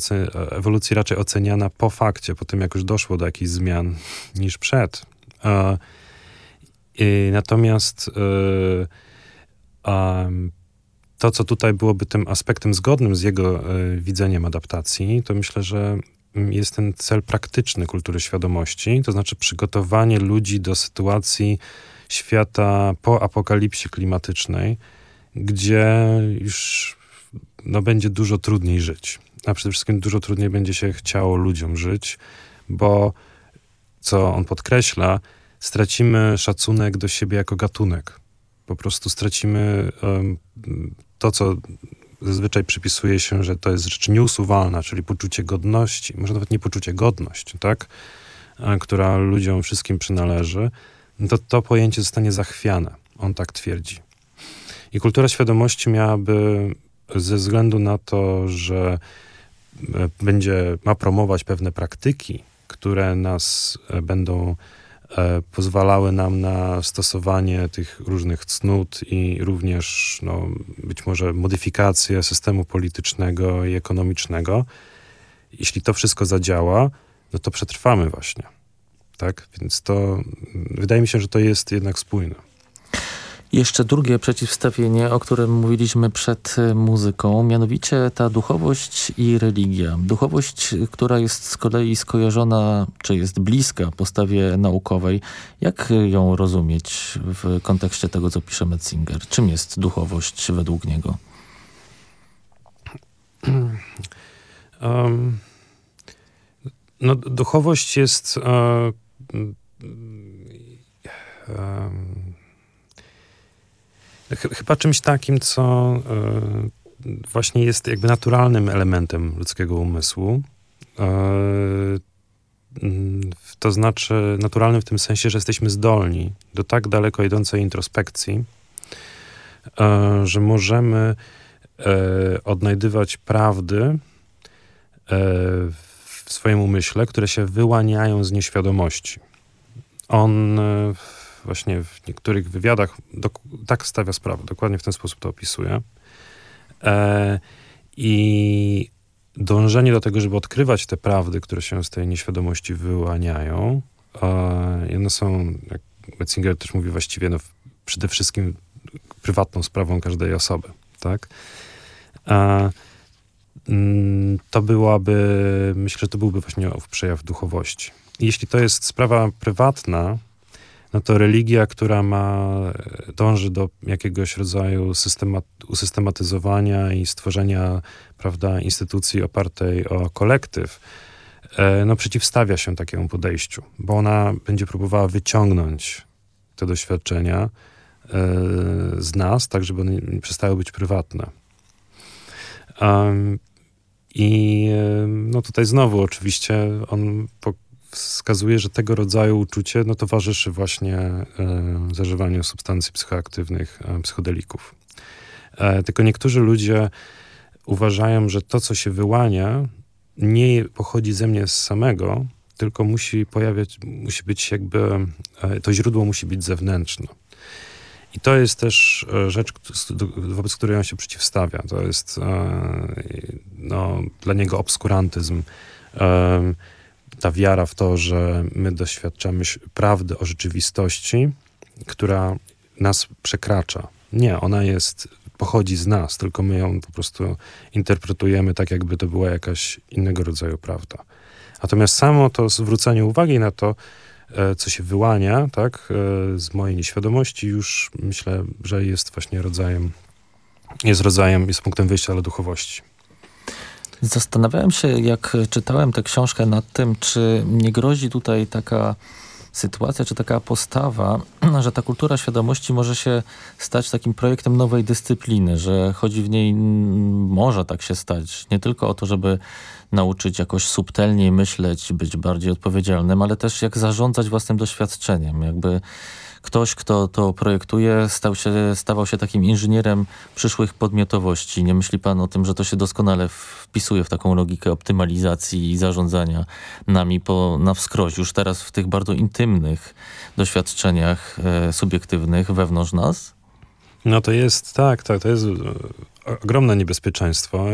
ewolucji raczej oceniana po fakcie, po tym jak już doszło do jakichś zmian, niż przed. I Natomiast a to, co tutaj byłoby tym aspektem zgodnym z jego e, widzeniem adaptacji, to myślę, że mm, jest ten cel praktyczny kultury świadomości, to znaczy przygotowanie ludzi do sytuacji świata po apokalipsie klimatycznej, gdzie już no, będzie dużo trudniej żyć. A przede wszystkim dużo trudniej będzie się chciało ludziom żyć, bo co on podkreśla, stracimy szacunek do siebie jako gatunek. Po prostu stracimy to, co zazwyczaj przypisuje się, że to jest rzecz nieusuwalna, czyli poczucie godności, może nawet nie poczucie godność, tak? A, która ludziom wszystkim przynależy, to to pojęcie zostanie zachwiane. On tak twierdzi. I kultura świadomości miałaby ze względu na to, że e, będzie, ma promować pewne praktyki, które nas e, będą e, pozwalały nam na stosowanie tych różnych cnót i również no, być może modyfikację systemu politycznego i ekonomicznego. Jeśli to wszystko zadziała, no to przetrwamy właśnie. Tak? Więc to wydaje mi się, że to jest jednak spójne. Jeszcze drugie przeciwstawienie, o którym mówiliśmy przed y, muzyką, mianowicie ta duchowość i religia. Duchowość, która jest z kolei skojarzona, czy jest bliska postawie naukowej. Jak ją rozumieć w kontekście tego, co pisze Metzinger? Czym jest duchowość według niego? Um, no, duchowość jest. E, em, ch- chyba czymś takim, co e, właśnie jest jakby naturalnym elementem ludzkiego umysłu. E, mm, to znaczy naturalnym w tym sensie, że jesteśmy zdolni do tak daleko idącej introspekcji, e, że możemy odnajdywać prawdy w swoim umyśle, które się wyłaniają z nieświadomości. On w- właśnie w niektórych wywiadach tak stawia sprawę, dokładnie w ten sposób to opisuje. E, I dążenie do tego, żeby odkrywać te prawdy, które się z tej nieświadomości wyłaniają. I one są, jak Metzinger też mówi właściwie, no, przede wszystkim prywatną sprawą każdej osoby, tak? Mm, to byłaby, myślę, że to byłby właśnie przejaw duchowości. Jeśli to jest sprawa prywatna, no to religia, która ma, dąży do jakiegoś rodzaju systemat, usystematyzowania i stworzenia, prawda, instytucji opartej o kolektyw, e, no przeciwstawia się takiemu podejściu, bo ona będzie próbowała wyciągnąć te doświadczenia e, z nas, tak żeby one przestały być prywatne. I e, no tutaj znowu oczywiście on wskazuje, że tego rodzaju uczucie no, towarzyszy właśnie e, zażywaniu substancji psychoaktywnych, e, psychodelików. E, tylko niektórzy ludzie uważają, że to, co się wyłania, nie pochodzi ze mnie samego, tylko musi pojawiać, musi być jakby, e, to źródło musi być zewnętrzne. I to jest też e, rzecz, wobec której on się przeciwstawia. To jest e, no, dla niego obskurantyzm ta wiara w to, że my doświadczamy prawdy o rzeczywistości, która nas przekracza. Nie, ona jest, pochodzi z nas, tylko my ją po prostu interpretujemy tak, jakby to była jakaś innego rodzaju prawda. Natomiast samo to zwrócenie uwagi na to, e, co się wyłania, tak, e, z mojej nieświadomości, już myślę, że jest właśnie rodzajem, jest rodzajem, jest punktem wyjścia dla duchowości. Zastanawiałem się, jak czytałem tę książkę nad tym, czy nie grozi tutaj taka sytuacja, czy taka postawa, że ta kultura świadomości może się stać takim projektem nowej dyscypliny, że chodzi w niej, może tak się stać, nie tylko o to, żeby nauczyć jakoś subtelniej myśleć, być bardziej odpowiedzialnym, ale też jak zarządzać własnym doświadczeniem, jakby ktoś, kto to projektuje, stał się, stawał się takim inżynierem przyszłych podmiotowości. Nie myśli pan o tym, że to się doskonale wpisuje w taką logikę optymalizacji i zarządzania nami po, na wskroś, już teraz w tych bardzo intymnych doświadczeniach e, subiektywnych wewnątrz nas? No to jest, tak, tak, to jest e, ogromne niebezpieczeństwo.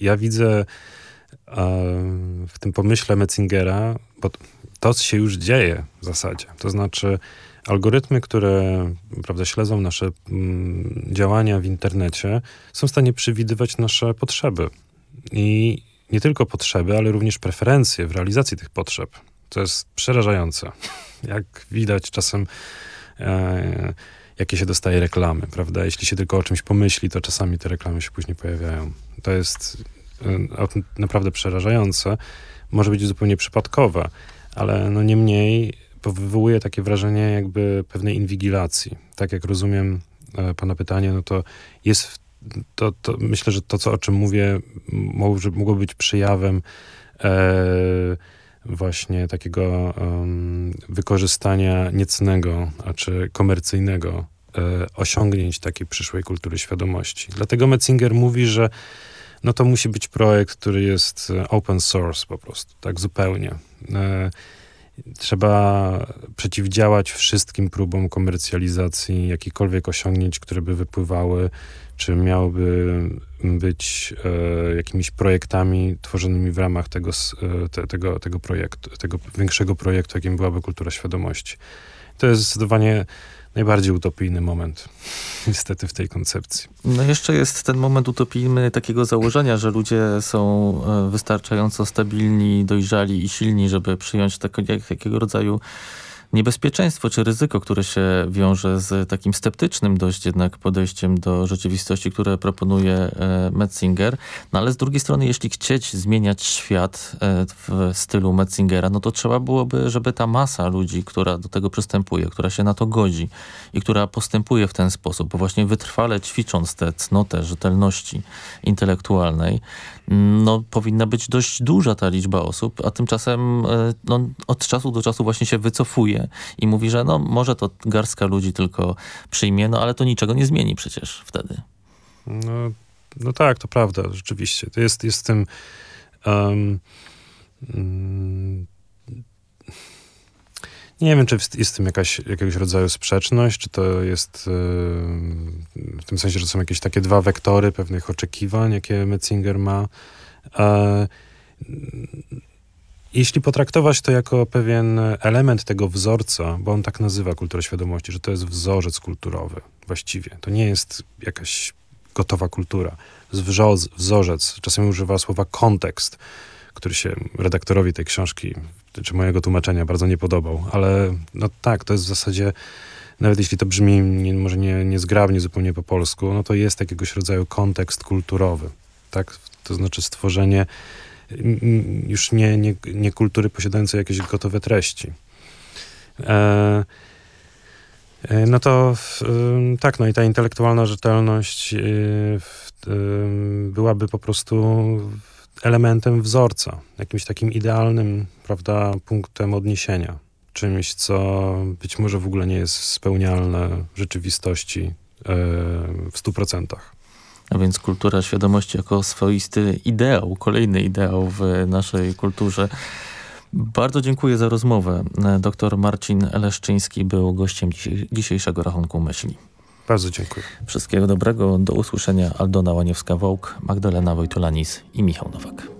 Ja widzę e, w tym pomyśle Metzingera, bo to się już dzieje w zasadzie. To znaczy Algorytmy, które prawda, śledzą nasze mm, działania w internecie, są w stanie przewidywać nasze potrzeby. I nie tylko potrzeby, ale również preferencje w realizacji tych potrzeb. To jest przerażające. Jak widać czasem, e, jakie się dostaje reklamy, prawda? Jeśli się tylko o czymś pomyśli, to czasami te reklamy się później pojawiają. To jest e, naprawdę przerażające. Może być zupełnie przypadkowe, ale no niemniej wywołuje takie wrażenie jakby pewnej inwigilacji. Tak jak rozumiem e, pana pytanie, no to jest, to, to myślę, że to, co, o czym mówię, może, mogło być przejawem e, właśnie takiego um, wykorzystania niecnego, a czy komercyjnego e, osiągnięć takiej przyszłej kultury świadomości. Dlatego Metzinger mówi, że no to musi być projekt, który jest e, open source po prostu, tak zupełnie. E, Trzeba przeciwdziałać wszystkim próbom komercjalizacji jakichkolwiek osiągnięć, które by wypływały, czy miałyby być e, jakimiś projektami tworzonymi w ramach tego, e, te, tego, tego projektu, tego większego projektu, jakim byłaby kultura świadomości. To jest zdecydowanie najbardziej utopijny moment, niestety, w tej koncepcji. No jeszcze jest ten moment utopijny takiego założenia, że ludzie są e, wystarczająco stabilni, dojrzali i silni, żeby przyjąć takiego rodzaju niebezpieczeństwo czy ryzyko, które się wiąże z takim sceptycznym dość jednak podejściem do rzeczywistości, które proponuje e, Metzinger. No ale z drugiej strony, jeśli chcieć zmieniać świat e, w stylu Metzingera, no to trzeba byłoby, żeby ta masa ludzi, która do tego przystępuje, która się na to godzi i która postępuje w ten sposób, bo właśnie wytrwale ćwicząc tę cnotę rzetelności intelektualnej, no, powinna być dość duża ta liczba osób, a tymczasem e, no, od czasu do czasu właśnie się wycofuje i mówi, że no, może to garstka ludzi tylko przyjmie, no ale to niczego nie zmieni przecież wtedy. No, no tak, to prawda, rzeczywiście. To jest, jest tym um, nie wiem, czy jest w tym jakaś, jakiegoś rodzaju sprzeczność, czy to jest w tym sensie, że są jakieś takie dwa wektory pewnych oczekiwań, jakie Metzinger ma. E, jeśli potraktować to jako pewien element tego wzorca, bo on tak nazywa kulturę świadomości, że to jest wzorzec kulturowy właściwie. To nie jest jakaś gotowa kultura. Wzorzec. Czasem używa słowa kontekst, który się redaktorowi tej książki, czy mojego tłumaczenia bardzo nie podobał. Ale no tak, to jest w zasadzie, nawet jeśli to brzmi nie, może nie, niezgrabnie zupełnie po polsku, no to jest jakiegoś rodzaju kontekst kulturowy. Tak? To znaczy stworzenie już nie, nie, nie kultury posiadającej jakieś gotowe treści. E, e, no to tak, no i ta intelektualna rzetelność y, byłaby po prostu elementem wzorca, jakimś takim idealnym, prawda, punktem odniesienia. Czymś, co być może w ogóle nie jest spełnialne w rzeczywistości e, w stu procentach. A więc kultura świadomości jako swoisty ideał, kolejny ideał w naszej kulturze. Bardzo dziękuję za rozmowę. Dr Marcin Leszczyński był gościem dzisiejszego rachunku myśli. Bardzo dziękuję. Wszystkiego dobrego, do usłyszenia Aldona Łaniewska-Wołk, Magdalena Wojtulanis i Michał Nowak.